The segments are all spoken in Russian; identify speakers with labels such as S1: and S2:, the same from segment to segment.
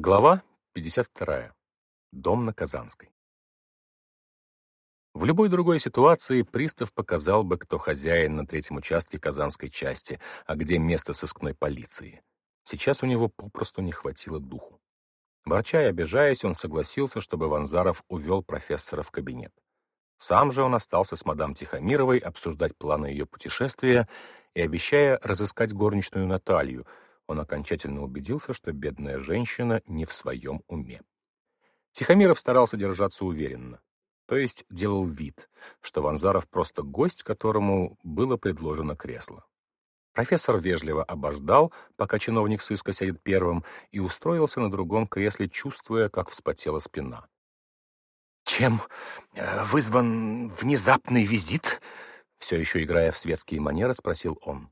S1: Глава 52. Дом на Казанской. В любой другой ситуации пристав показал бы, кто хозяин на третьем участке Казанской части, а где место сыскной полиции. Сейчас у него попросту не хватило духу. Ворча и обижаясь, он согласился, чтобы Ванзаров увел профессора в кабинет. Сам же он остался с мадам Тихомировой обсуждать планы ее путешествия и обещая разыскать горничную Наталью — он окончательно убедился, что бедная женщина не в своем уме. Тихомиров старался держаться уверенно, то есть делал вид, что Ванзаров просто гость, которому было предложено кресло. Профессор вежливо обождал, пока чиновник сыска сядет первым, и устроился на другом кресле, чувствуя, как вспотела спина.
S2: «Чем э, вызван внезапный визит?»
S1: Все еще играя в светские манеры, спросил он.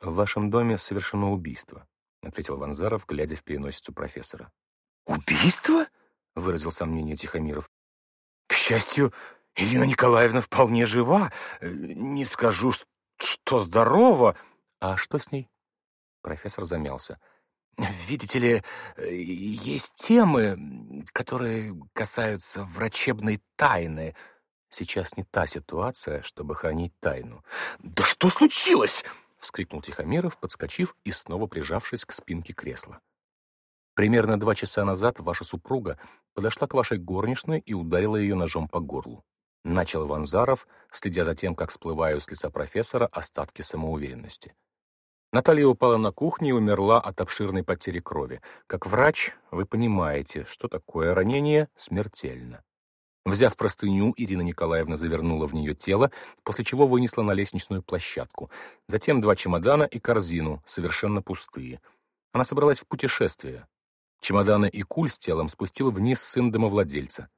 S3: «В вашем доме совершено убийство», — ответил Ванзаров, глядя в переносицу профессора.
S2: «Убийство?» — выразил сомнение Тихомиров. «К счастью, Ирина Николаевна вполне жива. Не скажу, что здорова.
S1: А что с ней?» Профессор замялся.
S2: «Видите ли, есть темы, которые касаются врачебной тайны.
S1: Сейчас не та ситуация, чтобы хранить тайну».
S2: «Да что случилось?»
S1: — вскрикнул Тихомиров, подскочив и снова прижавшись к спинке кресла. «Примерно два часа назад ваша супруга подошла к вашей горничной и ударила ее ножом по горлу. Начал Ванзаров, следя за тем, как всплывают с лица профессора остатки самоуверенности. Наталья упала на кухне и умерла от обширной потери крови. Как врач, вы понимаете, что такое ранение смертельно. Взяв простыню, Ирина Николаевна завернула в нее тело, после чего вынесла на лестничную площадку. Затем два чемодана и корзину, совершенно пустые. Она собралась в путешествие. Чемоданы и куль с телом спустил вниз сын домовладельца.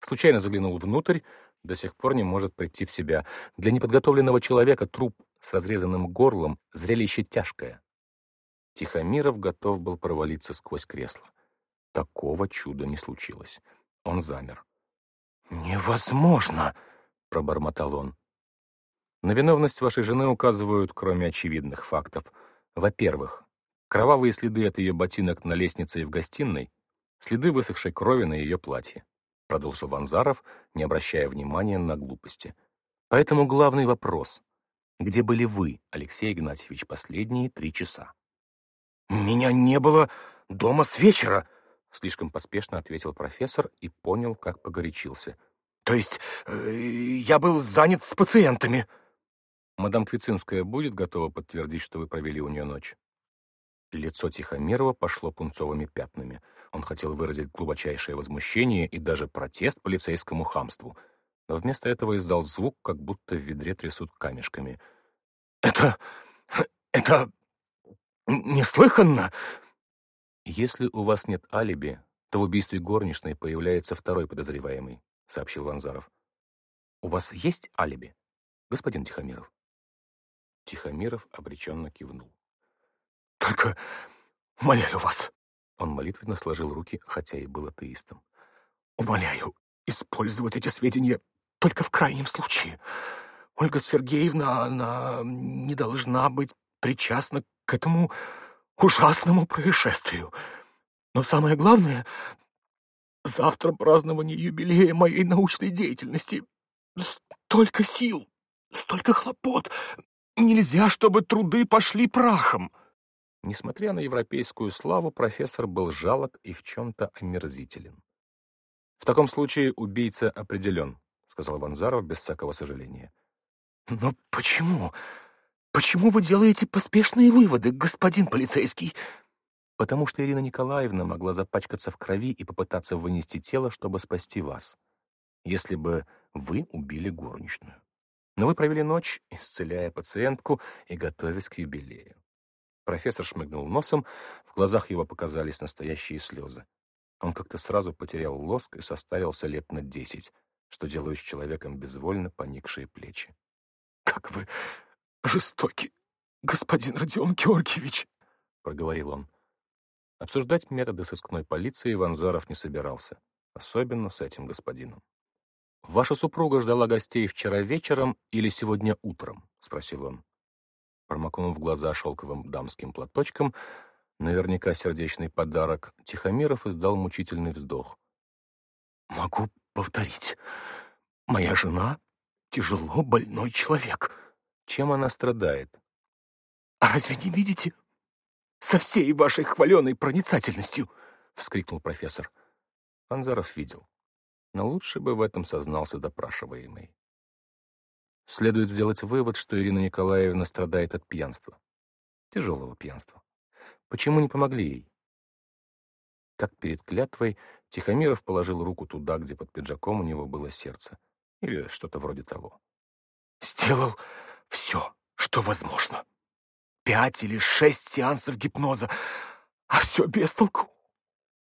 S1: Случайно заглянул внутрь, до сих пор не может прийти в себя. Для неподготовленного человека труп с разрезанным горлом — зрелище тяжкое. Тихомиров готов был провалиться сквозь кресло. Такого чуда не случилось. Он замер.
S2: «Невозможно!» — пробормотал он.
S1: На виновность вашей жены указывают, кроме очевидных фактов. Во-первых, кровавые следы от ее ботинок на лестнице и в гостиной, следы высохшей крови на ее платье, продолжил Ванзаров, не обращая внимания на глупости. Поэтому главный вопрос — где были вы, Алексей Игнатьевич, последние три часа?
S2: «Меня не было дома с вечера»,
S1: Слишком поспешно ответил профессор и понял, как погорячился.
S2: «То есть э, я был занят с пациентами?»
S1: «Мадам Квицинская будет готова подтвердить, что вы провели у нее ночь?» Лицо Тихомирова пошло пунцовыми пятнами. Он хотел выразить глубочайшее возмущение и даже протест полицейскому хамству, но вместо этого издал звук, как будто в ведре трясут камешками.
S2: «Это... это... неслыханно!
S1: «Если у вас нет алиби, то в убийстве горничной появляется второй подозреваемый», — сообщил Ванзаров. «У вас есть алиби, господин Тихомиров?» Тихомиров обреченно кивнул.
S2: «Только умоляю вас!»
S1: Он молитвенно сложил руки, хотя и был атеистом.
S2: «Умоляю использовать эти сведения только в крайнем случае. Ольга Сергеевна, она не должна быть причастна к этому ужасному происшествию. Но самое главное, завтра празднование юбилея моей научной деятельности. Столько сил, столько хлопот. Нельзя, чтобы труды пошли прахом.
S1: Несмотря на европейскую славу, профессор был жалок и в чем-то омерзителен. «В таком случае убийца определен», — сказал Ванзаров без всякого сожаления.
S2: «Но почему? «Почему вы делаете поспешные выводы, господин полицейский?»
S1: «Потому что Ирина Николаевна могла запачкаться в крови и попытаться вынести тело, чтобы спасти вас, если бы вы убили горничную. Но вы провели ночь, исцеляя пациентку и готовясь к юбилею». Профессор шмыгнул носом, в глазах его показались настоящие слезы. Он как-то сразу потерял лоск и состарился лет на десять, что делают с человеком безвольно поникшие плечи.
S2: «Как вы жестоки, господин Родион Георгиевич», — проговорил он.
S1: Обсуждать методы сыскной полиции Ванзаров не собирался, особенно с этим господином. «Ваша супруга ждала гостей вчера вечером или сегодня утром?» — спросил он. Промокнув глаза шелковым дамским платочком, Наверняка сердечный подарок. Тихомиров издал мучительный вздох.
S2: «Могу повторить. Моя жена — тяжело больной человек».
S1: Чем она страдает?
S2: «А разве не видите? Со всей вашей хваленой проницательностью!» — вскрикнул профессор.
S1: Анзаров видел. Но лучше бы в этом сознался допрашиваемый. Следует сделать вывод, что Ирина Николаевна страдает от пьянства. Тяжелого пьянства. Почему не помогли ей? Как перед клятвой, Тихомиров положил руку туда, где под пиджаком у него было сердце. Или что-то вроде того.
S2: «Сделал все, что возможно. Пять или шесть сеансов гипноза, а все без толку.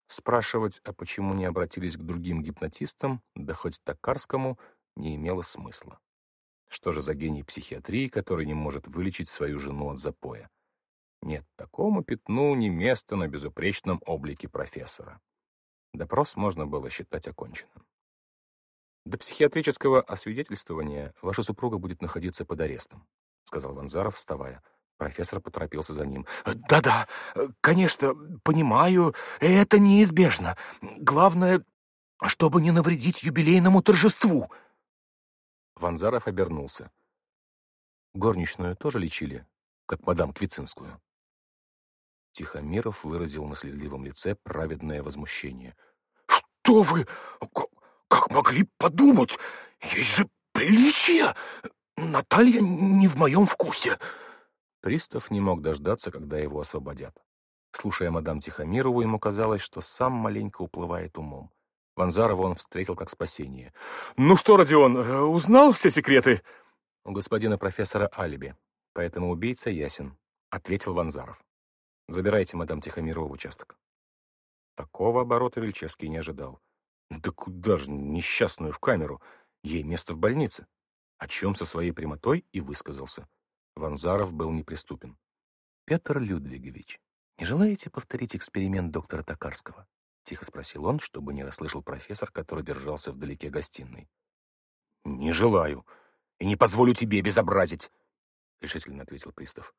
S1: Спрашивать, а почему не обратились к другим гипнотистам, да хоть Токарскому, не имело смысла. Что же за гений психиатрии, который не может вылечить свою жену от запоя? Нет, такому пятну не место на безупречном облике профессора. Допрос можно было считать оконченным. До психиатрического освидетельствования ваша супруга будет находиться под арестом, сказал Ванзаров, вставая. Профессор поторопился за ним.
S2: «Да-да, конечно, понимаю, это неизбежно. Главное, чтобы не навредить юбилейному торжеству».
S1: Ванзаров обернулся. Горничную тоже лечили, как мадам Квицинскую. Тихомиров выразил на следливом лице праведное возмущение.
S2: «Что вы? Как могли подумать? Есть же приличие! Наталья не в моем вкусе!»
S1: Пристав не мог дождаться, когда его освободят. Слушая мадам Тихомирову, ему казалось, что сам маленько уплывает умом. Ванзарова он встретил как спасение.
S2: «Ну что, Родион, э, узнал все секреты?»
S1: «У господина профессора алиби, поэтому убийца ясен», — ответил Ванзаров. «Забирайте мадам Тихомирову в участок». Такого оборота Вельчевский не ожидал. Да куда же несчастную в камеру? Ей место в больнице. О чем со своей прямотой и высказался. Ванзаров был неприступен. «Петр Людвигович, не желаете повторить эксперимент доктора Токарского?» — тихо спросил он, чтобы не расслышал профессор, который держался вдалеке гостиной.
S2: «Не желаю. И не позволю тебе безобразить», — решительно ответил пристав.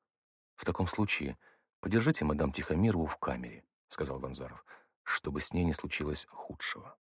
S1: «В таком случае подержите мадам Тихомирову в камере», — сказал Ванзаров, «чтобы с ней не случилось худшего».